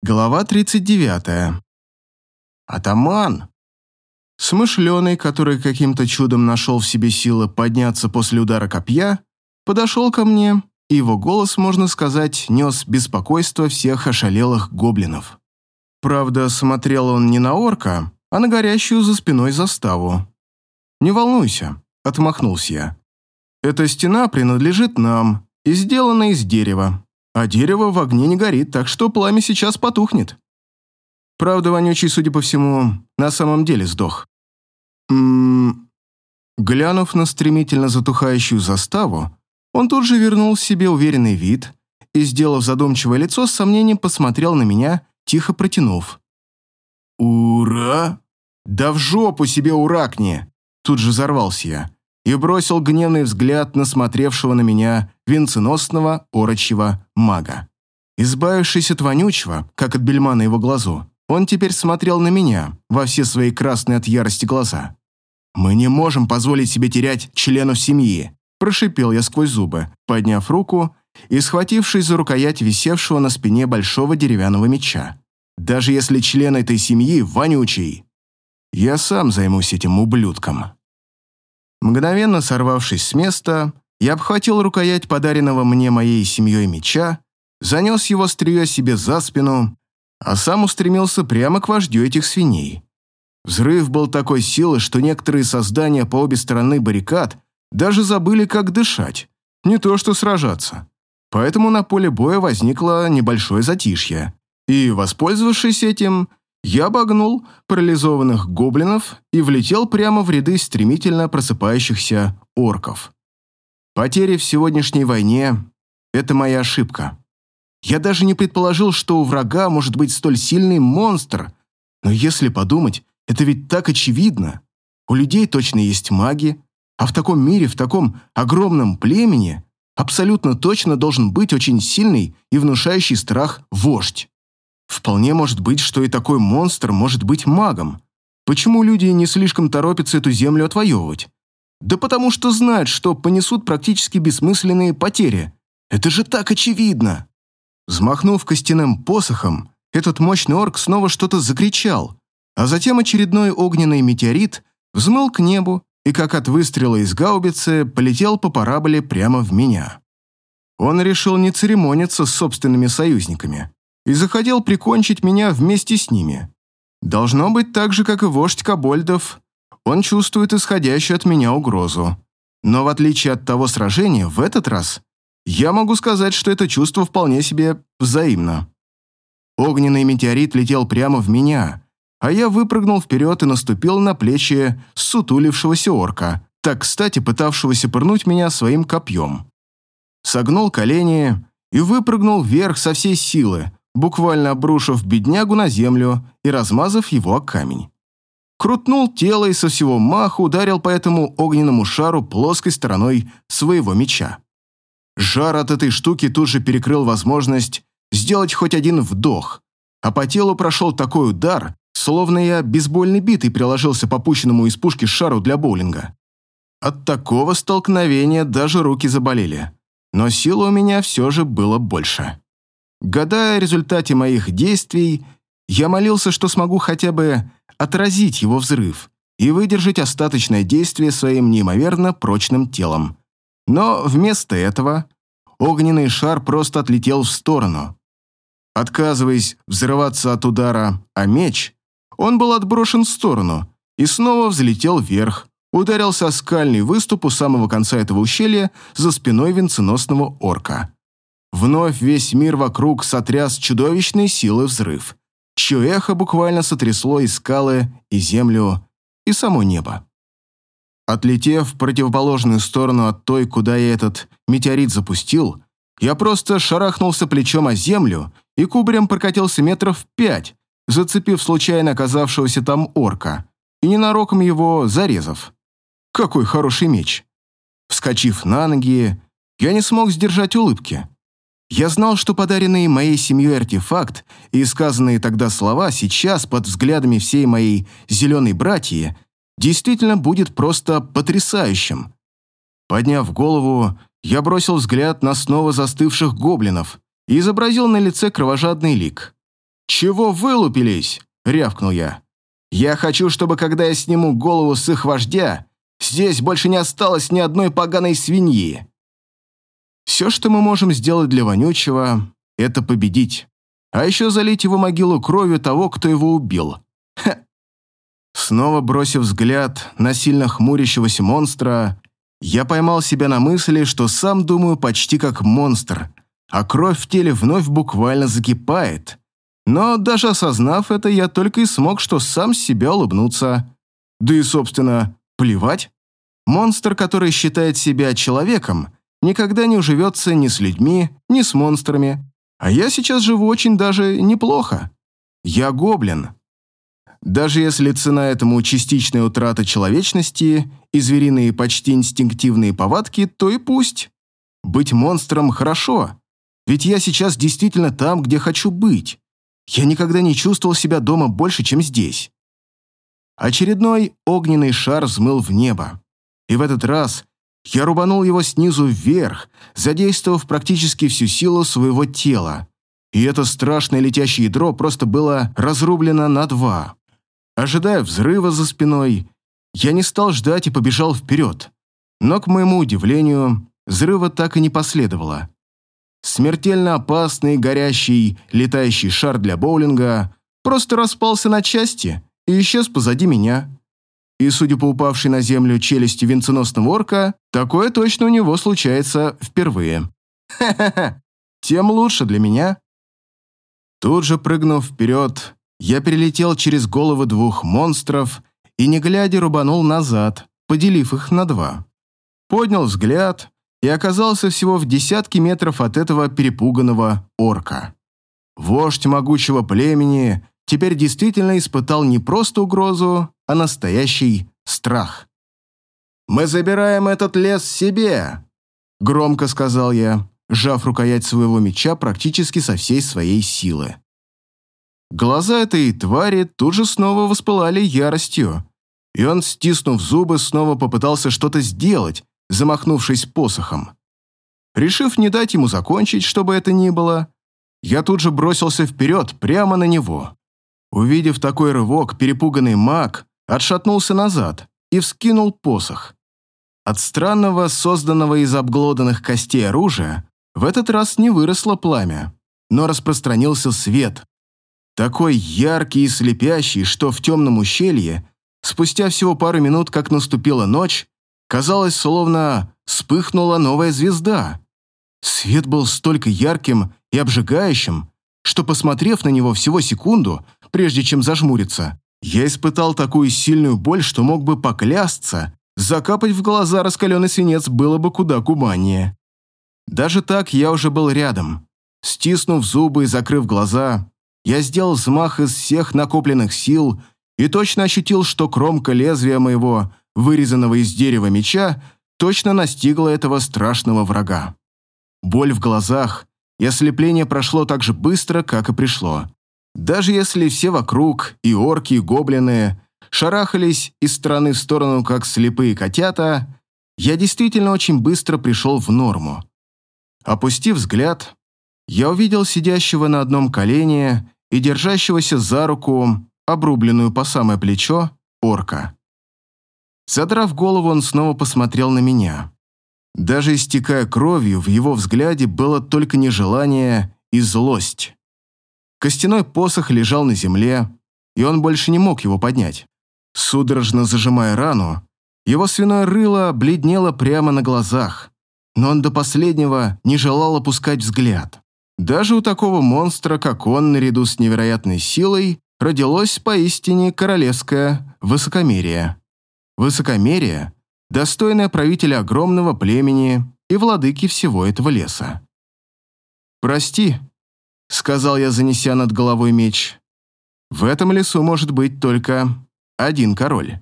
Глава 39. Атаман! Смышленый, который каким-то чудом нашел в себе силы подняться после удара копья, подошел ко мне, и его голос, можно сказать, нес беспокойство всех ошалелых гоблинов. Правда, смотрел он не на орка, а на горящую за спиной заставу. «Не волнуйся», — отмахнулся я. «Эта стена принадлежит нам и сделана из дерева. А дерево в огне не горит, так что пламя сейчас потухнет. Правда, вонючий, судя по всему, на самом деле сдох. Ммм... Глянув на стремительно затухающую заставу, он тут же вернул себе уверенный вид и, сделав задумчивое лицо, с сомнением посмотрел на меня, тихо протянув. «Ура!» «Да в жопу себе уракни!» Тут же взорвался я и бросил гневный взгляд на смотревшего на меня венценосного орочьего мага. Избавившись от вонючего, как от бельма на его глазу, он теперь смотрел на меня во все свои красные от ярости глаза. «Мы не можем позволить себе терять членов семьи», прошипел я сквозь зубы, подняв руку и схватившись за рукоять висевшего на спине большого деревянного меча. «Даже если член этой семьи вонючий, я сам займусь этим ублюдком». Мгновенно сорвавшись с места, я обхватил рукоять подаренного мне моей семьей меча, занес его острие себе за спину, а сам устремился прямо к вождю этих свиней. Взрыв был такой силы, что некоторые создания по обе стороны баррикад даже забыли, как дышать, не то что сражаться. Поэтому на поле боя возникло небольшое затишье. И, воспользовавшись этим, я обогнул парализованных гоблинов и влетел прямо в ряды стремительно просыпающихся орков. Потери в сегодняшней войне – это моя ошибка. Я даже не предположил, что у врага может быть столь сильный монстр. Но если подумать, это ведь так очевидно. У людей точно есть маги, а в таком мире, в таком огромном племени абсолютно точно должен быть очень сильный и внушающий страх вождь. Вполне может быть, что и такой монстр может быть магом. Почему люди не слишком торопятся эту землю отвоевывать? Да потому что знают, что понесут практически бессмысленные потери. Это же так очевидно. Взмахнув костяным посохом, этот мощный орк снова что-то закричал, а затем очередной огненный метеорит взмыл к небу и, как от выстрела из гаубицы, полетел по параболе прямо в меня. Он решил не церемониться с собственными союзниками и захотел прикончить меня вместе с ними. Должно быть так же, как и вождь Кобольдов, он чувствует исходящую от меня угрозу. Но в отличие от того сражения, в этот раз я могу сказать, что это чувство вполне себе взаимно. Огненный метеорит летел прямо в меня, а я выпрыгнул вперед и наступил на плечи сутулившегося орка, так кстати пытавшегося пырнуть меня своим копьем. Согнул колени и выпрыгнул вверх со всей силы, буквально обрушив беднягу на землю и размазав его о камень. Крутнул тело и со всего маху ударил по этому огненному шару плоской стороной своего меча. Жар от этой штуки тут же перекрыл возможность сделать хоть один вдох, а по телу прошел такой удар, словно я бейсбольной битой приложился по пущенному из пушки шару для боулинга. От такого столкновения даже руки заболели, но силы у меня все же было больше. Гадая о результате моих действий, я молился, что смогу хотя бы отразить его взрыв и выдержать остаточное действие своим неимоверно прочным телом. Но вместо этого огненный шар просто отлетел в сторону. Отказываясь взрываться от удара а меч, он был отброшен в сторону и снова взлетел вверх, ударился о скальный выступ у самого конца этого ущелья за спиной венценосного орка. Вновь весь мир вокруг сотряс чудовищной силы взрыв, чье эхо буквально сотрясло и скалы, и землю, и само небо. Отлетев в противоположную сторону от той, куда я этот метеорит запустил, я просто шарахнулся плечом о землю и кубарем прокатился метров пять, зацепив случайно оказавшегося там орка и ненароком его зарезав. Какой хороший меч! Вскочив на ноги, я не смог сдержать улыбки. Я знал, что подаренный моей семьей артефакт и сказанные тогда слова сейчас под взглядами всей моей зеленой братьи действительно будет просто потрясающим. Подняв голову, я бросил взгляд на снова застывших гоблинов и изобразил на лице кровожадный лик. «Чего вылупились?» — рявкнул я. «Я хочу, чтобы, когда я сниму голову с их вождя, здесь больше не осталось ни одной поганой свиньи». Все, что мы можем сделать для Вонючего, это победить. А еще залить его могилу кровью того, кто его убил. Ха. Снова бросив взгляд на сильно хмурящегося монстра, я поймал себя на мысли, что сам думаю почти как монстр, а кровь в теле вновь буквально закипает. Но даже осознав это, я только и смог что сам себя улыбнуться. Да и, собственно, плевать. Монстр, который считает себя человеком, никогда не уживется ни с людьми, ни с монстрами. А я сейчас живу очень даже неплохо. Я гоблин. Даже если цена этому частичная утрата человечности и звериные почти инстинктивные повадки, то и пусть. Быть монстром хорошо, ведь я сейчас действительно там, где хочу быть. Я никогда не чувствовал себя дома больше, чем здесь. Очередной огненный шар взмыл в небо. И в этот раз я рубанул его снизу вверх, задействовав практически всю силу своего тела. И это страшное летящее ядро просто было разрублено на два. Ожидая взрыва за спиной, я не стал ждать и побежал вперед. Но, к моему удивлению, взрыва так и не последовало. Смертельно опасный, горящий, летающий шар для боулинга просто распался на части и исчез позади меня. И, судя по упавшей на землю челюсти венценосного орка, такое точно у него случается впервые. Ха-ха-ха, тем лучше для меня. Тут же прыгнув вперед, я перелетел через головы двух монстров и, не глядя, рубанул назад, поделив их на два. Поднял взгляд и оказался всего в десятке метров от этого перепуганного орка. Вождь могучего племени теперь действительно испытал не просто угрозу, а настоящий страх. «Мы забираем этот лес себе!» — громко сказал я, сжав рукоять своего меча практически со всей своей силы. Глаза этой твари тут же снова воспылали яростью, и он, стиснув зубы, снова попытался что-то сделать, замахнувшись посохом. Решив не дать ему закончить, чтобы это ни было, я тут же бросился вперед, прямо на него. Увидев такой рывок, перепуганный маг отшатнулся назад и вскинул посох. От странного, созданного из обглоданных костей оружия, в этот раз не выросло пламя, но распространился свет. Такой яркий и слепящий, что в темном ущелье, спустя всего пару минут, как наступила ночь, казалось, словно вспыхнула новая звезда. Свет был столько ярким и обжигающим, что, посмотрев на него всего секунду, прежде чем зажмуриться, я испытал такую сильную боль, что мог бы поклясться, закапать в глаза раскаленный свинец было бы куда гуманнее. Даже так я уже был рядом. Стиснув зубы и закрыв глаза, я сделал взмах из всех накопленных сил и точно ощутил, что кромка лезвия моего, вырезанного из дерева меча, точно настигла этого страшного врага. Боль в глазах и ослепление прошло так же быстро, как и пришло. Даже если все вокруг, и орки, и гоблины, шарахались из стороны в сторону, как слепые котята, я действительно очень быстро пришел в норму. Опустив взгляд, я увидел сидящего на одном колене и держащегося за руку, обрубленную по самое плечо, орка. Задрав голову, он снова посмотрел на меня. Даже истекая кровью, в его взгляде было только нежелание и злость. Костяной посох лежал на земле, и он больше не мог его поднять. Судорожно зажимая рану, его свиное рыло бледнело прямо на глазах, но он до последнего не желал опускать взгляд. Даже у такого монстра, как он, наряду с невероятной силой, родилось поистине королевское высокомерие. Высокомерие, достойное правителя огромного племени и владыки всего этого леса. «Прости», — сказал я, занеся над головой меч. «В этом лесу может быть только один король».